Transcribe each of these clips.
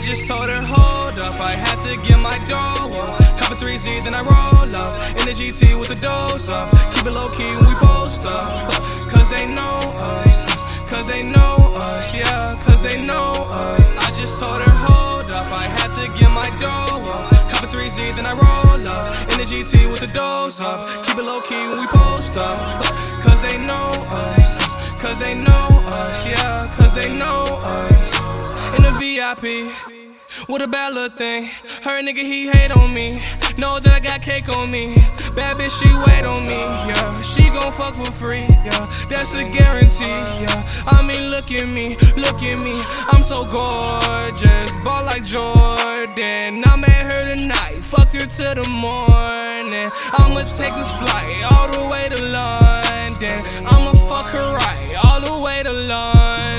just told her, hold up, I had to get my dough up. Cop a 3Z, then I roll up. In the GT with the dose up. Keep it low key when we post up. Cause they know us. Cause they know us, yeah, cause they know us. I just told her, hold up, I had to get my dough up. Cop a 3Z, then I roll up. In the GT with the dose up. Keep it low key when we post up. The VIP. What a bad little thing. Her nigga, he hate on me. Know that I got cake on me. Bad bitch, she wait on me. Yeah, she gon' fuck for free. Yeah, that's a guarantee. Yeah, I mean, look at me, look at me. I'm so gorgeous, ball like Jordan. I met her tonight, fucked her to the morning. I'ma take this flight all the way to London. I'ma fuck her right all the way to London.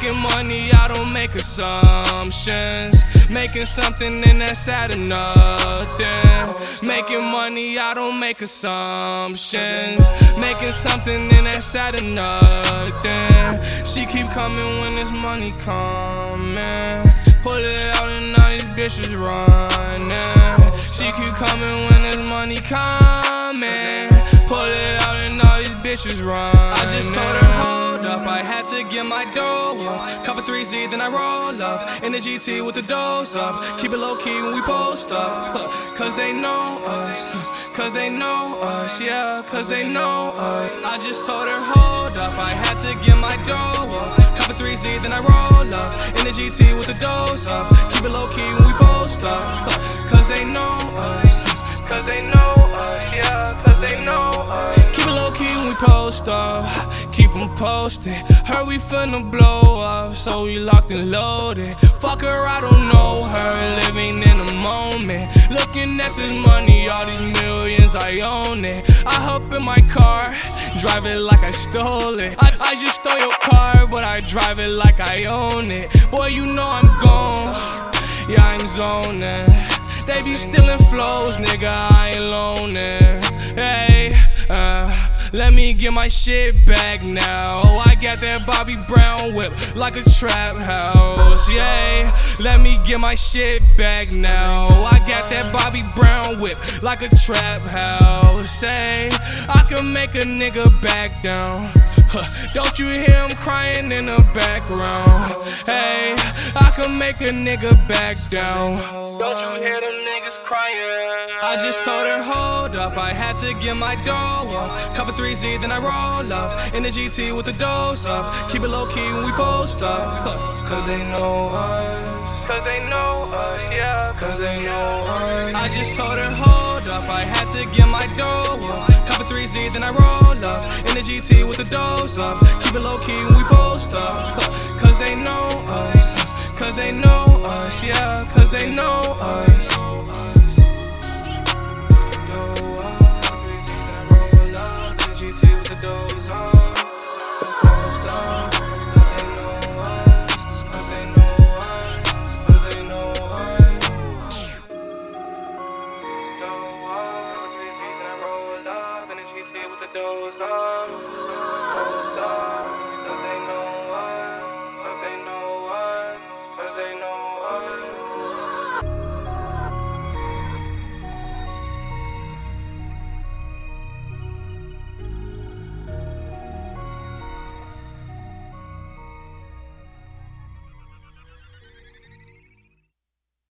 Making money, I don't make assumptions. Making something and that's out of nothing. Making money, I don't make assumptions. Making something and that's out of nothing. She keep coming when this money coming. Pull it out and all these bitches running. She keep coming when this money coming. Pull it out and all these bitches run. I just told her, hold up, I had to get my dough up. Cup of 3Z, then I roll up. In the GT with the dose up. Keep it low key when we post up. Cause they know us. Cause they know us, yeah, cause they know us. I just told her, hold up, I had to get my dough up. Cup of 3Z, then I roll up. In the GT with the dose up. Keep it low key when we post up. Cause they know us. Cause they know us, yeah, cause they know us. Keep it low key when we post up, keep them posted. Heard we finna blow up, so we locked and loaded. Fuck her, I don't know her, living in the moment. Looking at this money, all these millions, I own it. I hop in my car, drive it like I stole it. I, I just stole your car, but I drive it like I own it. Boy, you know I'm gone, yeah, I'm zoning. They be stealing flows, nigga, I ain't loaning. Let me get my shit back now. I got that Bobby Brown whip like a trap house. Yeah, let me get my shit back now. I got that Bobby Brown whip like a trap house. Hey, I can make a nigga back down. Huh, Don't you hear him crying in the background? Hey, I can make a nigga back down. Don't you hear them niggas crying? I just told her, hold up, I had to get my dough up. Cup of 3Z, then I roll up. In the GT with the dose up. Keep it low key when we post up. Huh, Cause they know us. Cause they know us, yeah. Cause they know us. I just told her, hold up, I had to get my dough up. Cup 3Z, then I roll up. In the GT with the dose up. Keep it low key when we post up. Cause they know us. Cause they know us, yeah. Cause they know Those off, off.